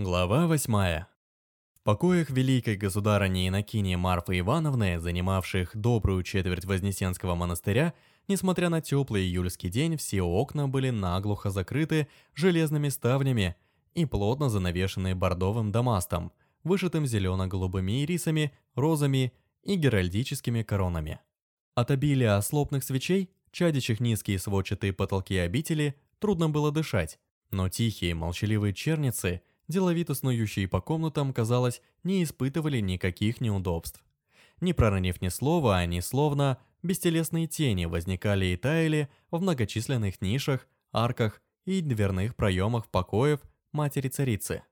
Глава восьмая. В покоях великой государыни Иннокинии Марфы Ивановны, занимавших добрую четверть Вознесенского монастыря, несмотря на теплый июльский день, все окна были наглухо закрыты железными ставнями и плотно занавешены бордовым дамастом, вышитым зелено-голубыми ирисами, розами и геральдическими коронами. От обилия ослопных свечей, чадящих низкие сводчатые потолки обители, трудно было дышать, но тихие молчаливые черницы – деловито снующие по комнатам, казалось, не испытывали никаких неудобств. Не проронив ни слова, они словно бестелесные тени возникали и таяли в многочисленных нишах, арках и дверных проемах покоев матери-царицы.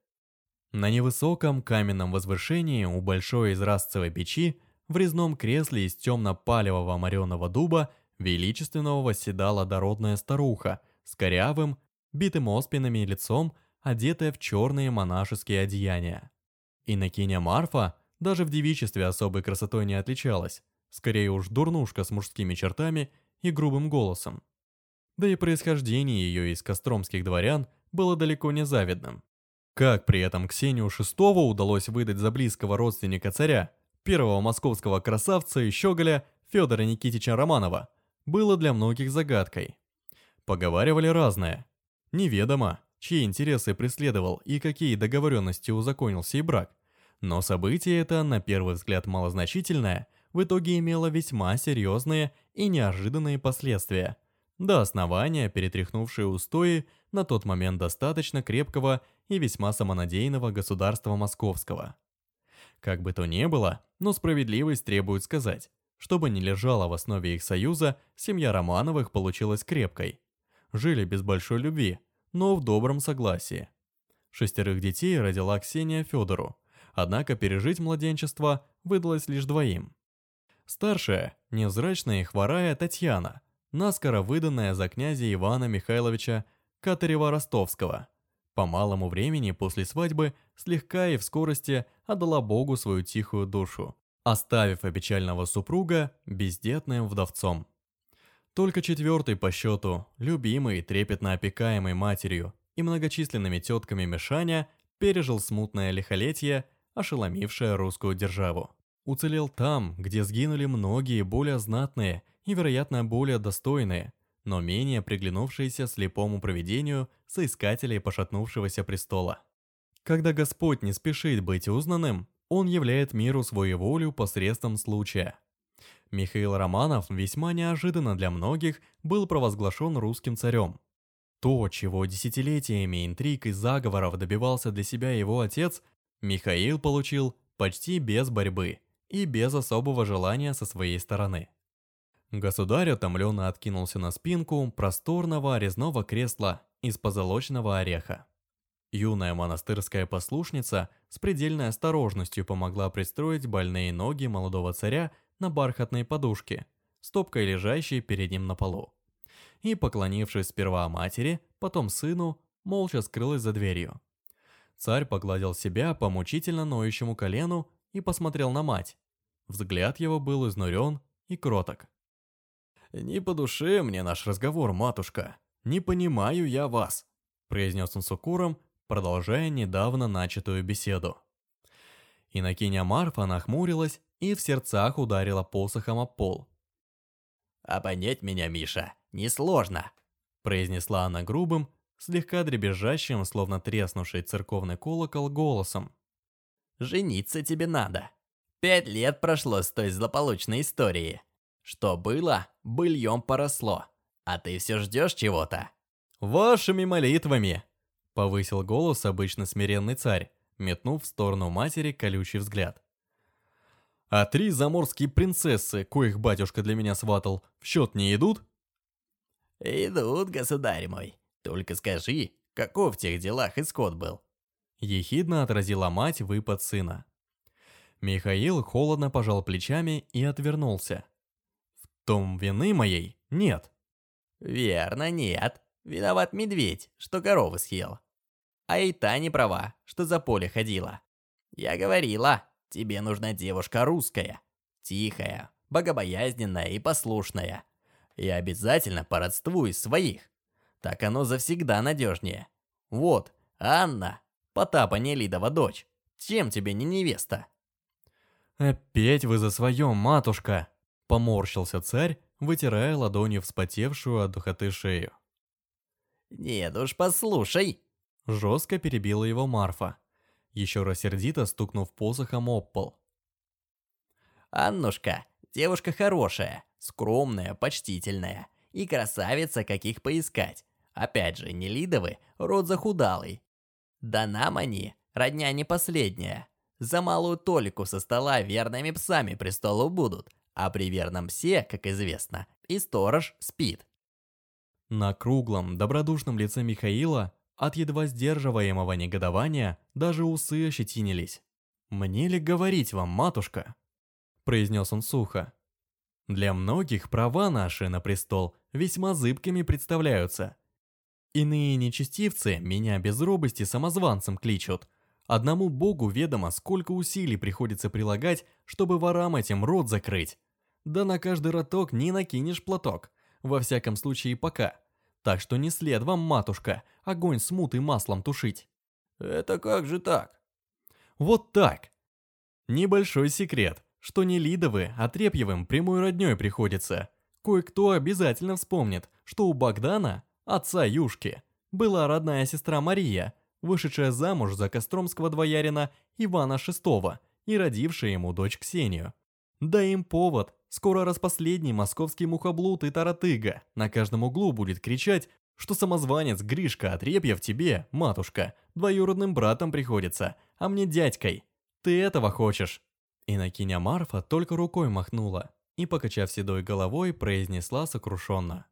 На невысоком каменном возвышении у большой изразцевой печи в резном кресле из темно-палевого мореного дуба величественного восседала дородная старуха с корявым, битым оспинами лицом одетая в черные монашеские одеяния. Инокиня Марфа даже в девичестве особой красотой не отличалась, скорее уж дурнушка с мужскими чертами и грубым голосом. Да и происхождение ее из костромских дворян было далеко не завидным. Как при этом Ксению VI удалось выдать за близкого родственника царя, первого московского красавца и щеголя Федора Никитича Романова, было для многих загадкой. Поговаривали разное. Неведомо, чьи интересы преследовал и какие договоренности узаконил сей брак. Но событие это, на первый взгляд малозначительное, в итоге имело весьма серьезные и неожиданные последствия. До основания перетряхнувшие устои на тот момент достаточно крепкого и весьма самонадеянного государства московского. Как бы то ни было, но справедливость требует сказать, чтобы не лежала в основе их союза, семья Романовых получилась крепкой. Жили без большой любви, но в добром согласии. Шестерых детей родила Ксения Федору, однако пережить младенчество выдалось лишь двоим. Старшая, невзрачная и хворая Татьяна, наскоро выданная за князя Ивана Михайловича Катарева-Ростовского, по малому времени после свадьбы слегка и в скорости отдала Богу свою тихую душу, оставив опечального супруга бездетным вдовцом. Только четвертый по счету, любимый, трепетно опекаемый матерью и многочисленными тетками Мишаня, пережил смутное лихолетие, ошеломившее русскую державу. Уцелел там, где сгинули многие более знатные и, вероятно, более достойные, но менее приглянувшиеся слепому провидению соискателей пошатнувшегося престола. Когда Господь не спешит быть узнанным, Он являет миру свою волю посредством случая – Михаил Романов весьма неожиданно для многих был провозглашен русским царем. То, чего десятилетиями интриг и заговоров добивался для себя его отец, Михаил получил почти без борьбы и без особого желания со своей стороны. Государь утомленно откинулся на спинку просторного резного кресла из позолоченного ореха. Юная монастырская послушница с предельной осторожностью помогла пристроить больные ноги молодого царя на бархатной подушке, стопкой лежащей перед ним на полу. И, поклонившись сперва матери, потом сыну, молча скрылась за дверью. Царь погладил себя по мучительно ноющему колену и посмотрел на мать. Взгляд его был изнурен и кроток. «Не по душе мне наш разговор, матушка. Не понимаю я вас», произнес он с укором, продолжая недавно начатую беседу. Инокиня Марфа нахмурилась и в сердцах ударила посохом о пол. «А понять меня, Миша, несложно», произнесла она грубым, слегка дребезжащим, словно треснувший церковный колокол, голосом. «Жениться тебе надо. Пять лет прошло с той злополучной истории. Что было, быльем поросло. А ты все ждешь чего-то?» «Вашими молитвами!» Повысил голос обычно смиренный царь, метнув в сторону матери колючий взгляд. А три заморские принцессы, коих батюшка для меня сватал, в счет не идут? Идут, государь мой. Только скажи, каков в тех делах исход был? Ехидно отразила мать выпад сына. Михаил холодно пожал плечами и отвернулся. В том вины моей нет. Верно, нет. Виноват медведь, что коровы съел. А и та не права, что за поле ходила. Я говорила, Тебе нужна девушка русская, тихая, богобоязненная и послушная. И обязательно по родству из своих. Так оно завсегда надежнее. Вот, Анна, Потапа Нелидова дочь. Чем тебе не невеста?» «Опять вы за свое, матушка!» Поморщился царь, вытирая ладонью вспотевшую от духоты шею. «Нет уж, послушай!» Жестко перебила его Марфа, еще раз сердито стукнув посохом об пол. «Аннушка, девушка хорошая, скромная, почтительная и красавица, каких поискать. Опять же, не Лидовы, род захудалый. Да нам они, родня не последняя. За малую толику со стола верными псами престолу будут, а при верном псе, как известно, и сторож спит. На круглом, добродушном лице Михаила от едва сдерживаемого негодования даже усы ощетинились. «Мне ли говорить вам, матушка?» произнес он сухо. «Для многих права наши на престол весьма зыбкими представляются. Иные нечестивцы меня без робости самозванцем кличут. Одному богу ведомо, сколько усилий приходится прилагать, чтобы ворам этим рот закрыть. Да на каждый роток не накинешь платок. Во всяком случае пока. Так что не след вам, матушка, огонь смутой маслом тушить. Это как же так? Вот так. Небольшой секрет, что не Лидовы, а Трепьевым прямой роднёй приходится. Кое-кто обязательно вспомнит, что у Богдана, отца Юшки, была родная сестра Мария, вышедшая замуж за Костромского двоярина Ивана VI и родившая ему дочь Ксению. Да им повод, скоро распоследний московский мухоблуд и таратыга на каждом углу будет кричать, что самозванец Гришка Отрепьев тебе, матушка, двоюродным братом приходится, а мне дядькой. Ты этого хочешь?» Инокиня Марфа только рукой махнула и, покачав седой головой, произнесла сокрушенно.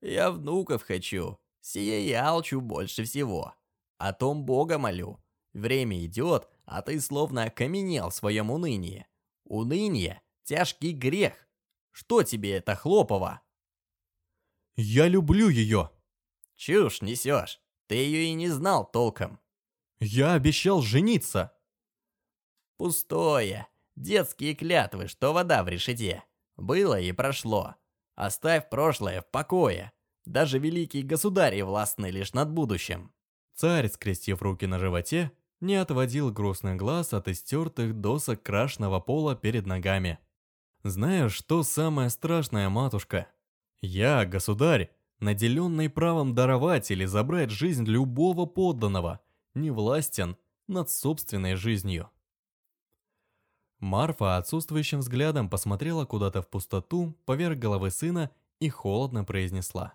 «Я внуков хочу, сие я алчу больше всего. О том Бога молю. Время идет, а ты словно окаменел в своем унынии. Уныние – тяжкий грех. Что тебе это, Хлопова?» «Я люблю ее!» «Чушь несешь. Ты ее и не знал толком». «Я обещал жениться!» «Пустое. Детские клятвы, что вода в решете. Было и прошло. Оставь прошлое в покое. Даже великие государи властны лишь над будущим». Царь, скрестив руки на животе, не отводил грустный глаз от истертых досок крашного пола перед ногами. «Знаешь, что самое страшное, матушка? Я, государь, наделенный правом даровать или забрать жизнь любого подданного, не властен над собственной жизнью». Марфа отсутствующим взглядом посмотрела куда-то в пустоту поверх головы сына и холодно произнесла.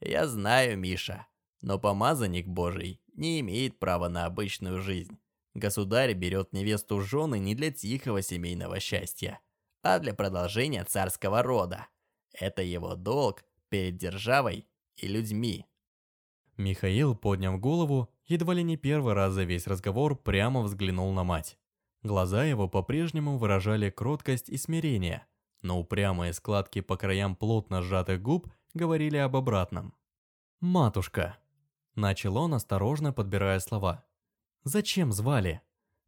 «Я знаю, Миша, но помазанник Божий не имеет права на обычную жизнь. Государь берет невесту жены не для тихого семейного счастья, а для продолжения царского рода. Это его долг перед державой и людьми. Михаил, подняв голову, едва ли не первый раз за весь разговор прямо взглянул на мать. Глаза его по-прежнему выражали кроткость и смирение, но упрямые складки по краям плотно сжатых губ говорили об обратном. «Матушка», Начал он, осторожно подбирая слова. «Зачем звали?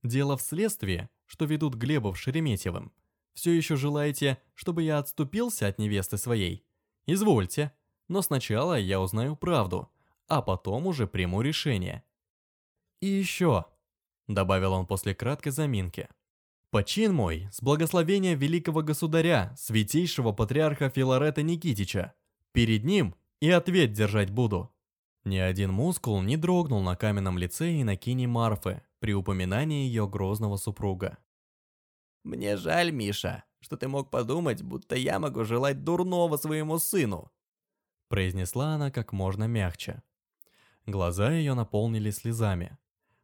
Дело в следствии, что ведут Глебов с Шереметьевым. Все еще желаете, чтобы я отступился от невесты своей? Извольте, но сначала я узнаю правду, а потом уже приму решение». «И еще», — добавил он после краткой заминки, «почин мой с благословения великого государя, святейшего патриарха Филарета Никитича. Перед ним и ответ держать буду». Ни один мускул не дрогнул на каменном лице Иннокини Марфы при упоминании ее грозного супруга. «Мне жаль, Миша, что ты мог подумать, будто я могу желать дурного своему сыну», произнесла она как можно мягче. Глаза ее наполнились слезами.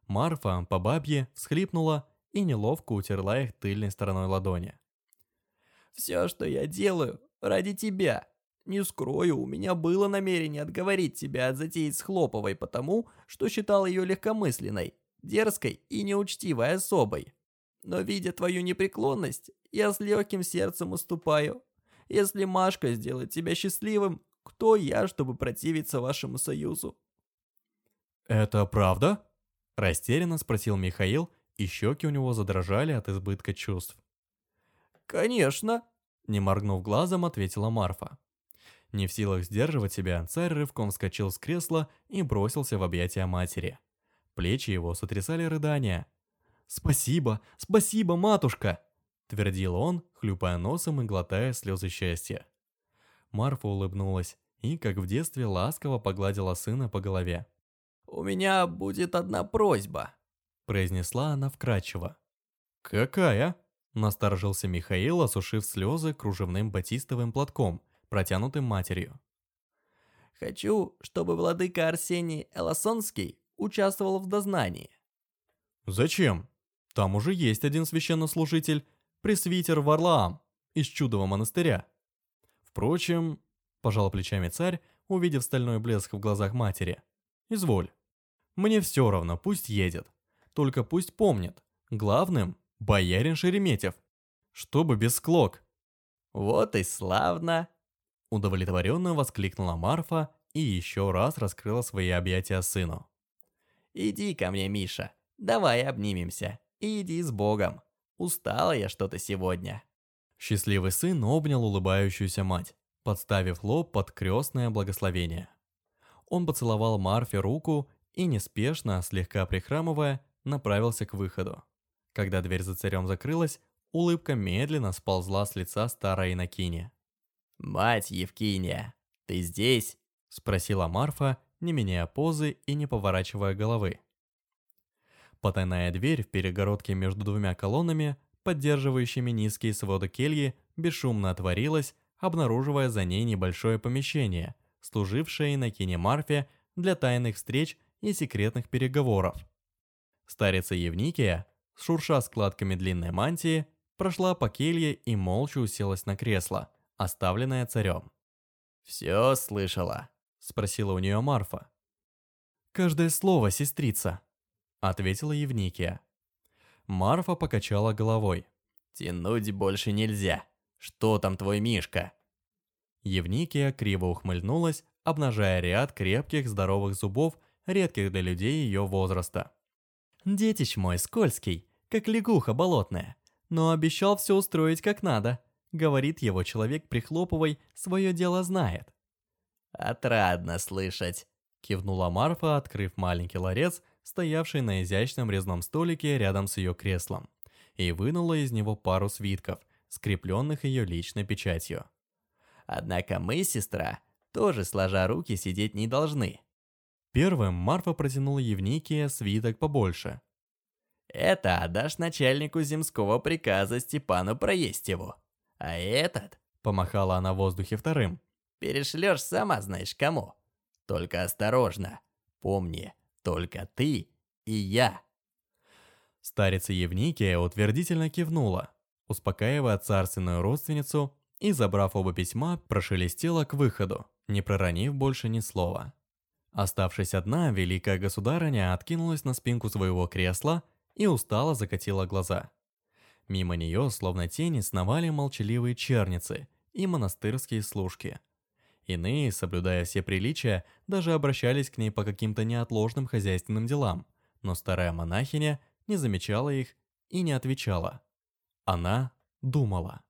Марфа по бабье всхлипнула и неловко утерла их тыльной стороной ладони. «Все, что я делаю, ради тебя», не скрою, у меня было намерение отговорить тебя от затеи с Хлоповой потому, что считал ее легкомысленной, дерзкой и неучтивой особой. Но видя твою непреклонность, я с легким сердцем уступаю. Если Машка сделает тебя счастливым, кто я, чтобы противиться вашему союзу?» «Это правда?» – растерянно спросил Михаил, и щеки у него задрожали от избытка чувств. «Конечно!» – не моргнув глазом, ответила Марфа. Не в силах сдерживать себя, царь рывком вскочил с кресла и бросился в объятия матери. Плечи его сотрясали рыдания. «Спасибо, спасибо, матушка!» Твердил он, хлюпая носом и глотая слезы счастья. Марфа улыбнулась и, как в детстве, ласково погладила сына по голове. «У меня будет одна просьба», – произнесла она вкрадчиво. «Какая?» – насторожился Михаил, осушив слезы кружевным батистовым платком, протянутым матерью. «Хочу, чтобы владыка Арсений Эласонский участвовал в дознании». «Зачем? Там уже есть один священнослужитель, пресвитер Варлаам, из чудового монастыря. Впрочем, пожал плечами царь, увидев стальной блеск в глазах матери. Изволь. Мне все равно, пусть едет. Только пусть помнит. Главным – боярин Шереметьев. Чтобы без склок. Вот и славно. Удовлетворенно воскликнула Марфа и еще раз раскрыла свои объятия сыну. «Иди ко мне, Миша, давай обнимемся, иди с Богом. Устала я что-то сегодня». Счастливый сын обнял улыбающуюся мать, подставив лоб под крестное благословение. Он поцеловал Марфе руку и неспешно, слегка прихрамывая, направился к выходу. Когда дверь за царем закрылась, улыбка медленно сползла с лица старой Иннокини. «Мать Евкиния, ты здесь?» – спросила Марфа, не меняя позы и не поворачивая головы. Потайная дверь в перегородке между двумя колоннами, поддерживающими низкие своды кельи, бесшумно отворилась, обнаруживая за ней небольшое помещение, служившее на кинемарфе для тайных встреч и секретных переговоров. Старица Евникия, шурша складками длинной мантии, прошла по келье и молча уселась на кресло, оставленное царем. «Все слышала?» – спросила у нее Марфа. «Каждое слово, сестрица», – ответила Евникия. Марфа покачала головой. «Тянуть больше нельзя. Что там твой Мишка?» Евникия криво ухмыльнулась, обнажая ряд крепких здоровых зубов, редких для людей ее возраста. «Детищ мой скользкий, как лягуха болотная, но обещал все устроить как надо», говорит его человек прихлопывай, свое дело знает. «Отрадно слышать», кивнула Марфа, открыв маленький ларец, стоявший на изящном резном столике рядом с ее креслом, и вынула из него пару свитков, скрепленных ее личной печатью. Однако мы, сестра, тоже сложа руки сидеть не должны. Первым Марфа протянула Евникия свиток побольше. Это отдашь начальнику земского приказа Степану Проестеву. А этот, помахала она в воздухе вторым, перешлешь сама знаешь кому. Только осторожно. Помни, только ты и я. Старица Евникия утвердительно кивнула, успокаивая царственную родственницу и, забрав оба письма, прошелестела к выходу, не проронив больше ни слова. Оставшись одна, великая государыня откинулась на спинку своего кресла и устало закатила глаза. Мимо нее, словно тени, сновали молчаливые черницы и монастырские служки. Иные, соблюдая все приличия, даже обращались к ней по каким-то неотложным хозяйственным делам, но старая монахиня не замечала их и не отвечала. Она думала.